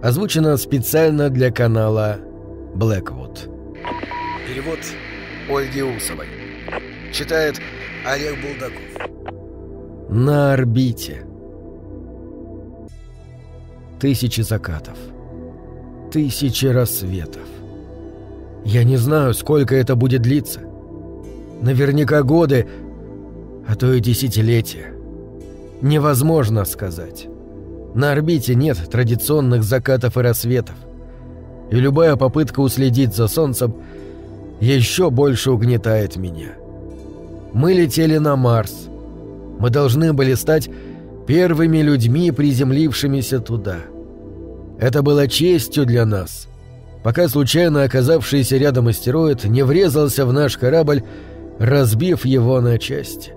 Озвучено специально для канала Blackwood. Перевод Ольги Усовой. Читает Олег Булдаков. На орбите. Тысячи закатов. Тысячи рассветов. Я не знаю, сколько это будет длиться. Наверняка годы, а то и десятилетия. Невозможно сказать. На орбите нет традиционных закатов и рассветов. И любая попытка уследить за Солнцем еще больше угнетает меня. Мы летели на Марс. Мы должны были стать первыми людьми, приземлившимися туда. Это было честью для нас, пока случайно оказавшийся рядом астероид не врезался в наш корабль, разбив его на части.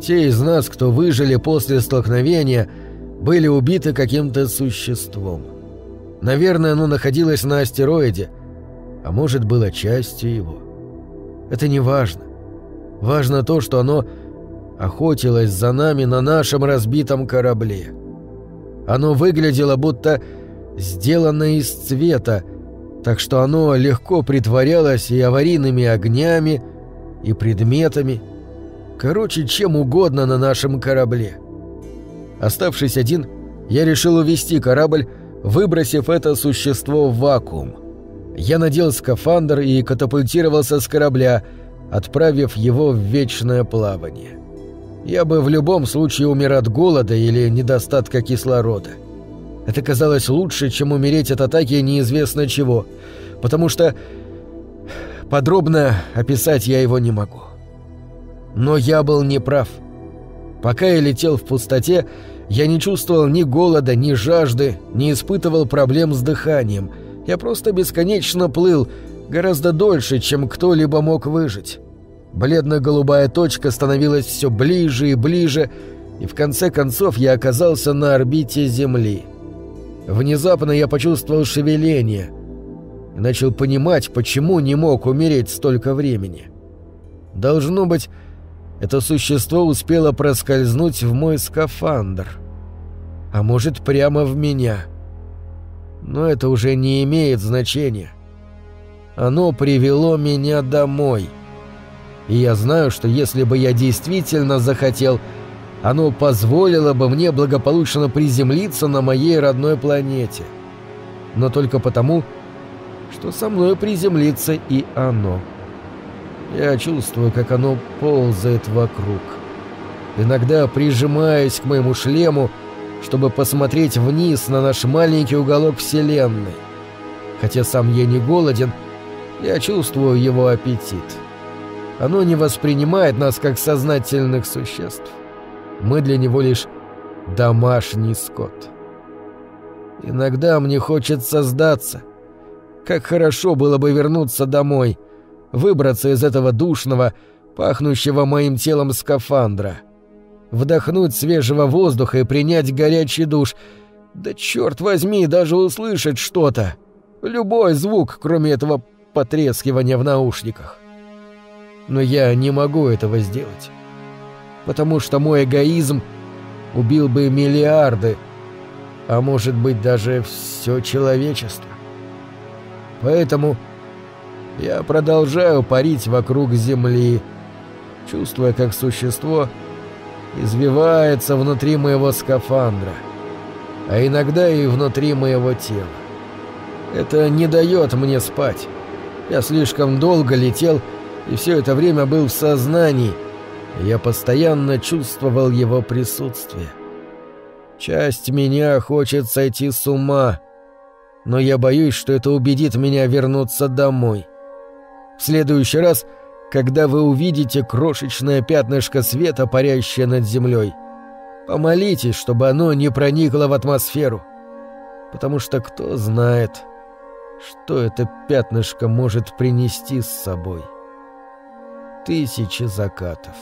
Те из нас, кто выжили после столкновения, были убиты каким-то существом. Наверное, оно находилось на астероиде, а может, было частью его. Это не важно. Важно то, что оно охотилось за нами на нашем разбитом корабле. Оно выглядело будто сделано из цвета, так что оно легко притворялось и аварийными огнями, и предметами, Короче, чем угодно на нашем корабле. Оставшись один, я решил увести корабль, выбросив это существо в вакуум. Я надел скафандр и катапультировался с корабля, отправив его в вечное плавание. Я бы в любом случае умер от голода или недостатка кислорода. Это казалось лучше, чем умереть от атаки неизвестно чего, потому что подробно описать я его не могу. Но я был неправ. Пока я летел в пустоте, я не чувствовал ни голода, ни жажды, не испытывал проблем с дыханием. Я просто бесконечно плыл, гораздо дольше, чем кто-либо мог выжить. Бледно-голубая точка становилась все ближе и ближе, и в конце концов я оказался на орбите Земли. Внезапно я почувствовал шевеление и начал понимать, почему не мог умереть столько времени. Должно быть, это существо успело проскользнуть в мой скафандр. А может, прямо в меня. Но это уже не имеет значения. Оно привело меня домой. И я знаю, что если бы я действительно захотел, оно позволило бы мне благополучно приземлиться на моей родной планете. Но только потому, что со мной приземлится и оно. Я чувствую, как оно ползает вокруг. Иногда прижимаюсь к моему шлему, чтобы посмотреть вниз на наш маленький уголок Вселенной. Хотя сам я не голоден, я чувствую его аппетит. Оно не воспринимает нас как сознательных существ. Мы для него лишь домашний скот. Иногда мне хочется сдаться. Как хорошо было бы вернуться домой — выбраться из этого душного, пахнущего моим телом скафандра. Вдохнуть свежего воздуха и принять горячий душ. Да черт возьми, даже услышать что-то. Любой звук, кроме этого потрескивания в наушниках. Но я не могу этого сделать. Потому что мой эгоизм убил бы миллиарды, а может быть даже все человечество. Поэтому я продолжаю парить вокруг Земли, чувствуя, как существо извивается внутри моего скафандра, а иногда и внутри моего тела. Это не дает мне спать. Я слишком долго летел и все это время был в сознании, я постоянно чувствовал его присутствие. Часть меня хочет сойти с ума, но я боюсь, что это убедит меня вернуться домой. Следующий раз, когда вы увидите крошечное пятнышко света, парящее над землей, помолитесь, чтобы оно не проникло в атмосферу. Потому что кто знает, что это пятнышко может принести с собой. Тысячи закатов.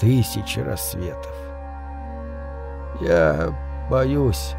Тысячи рассветов. Я боюсь,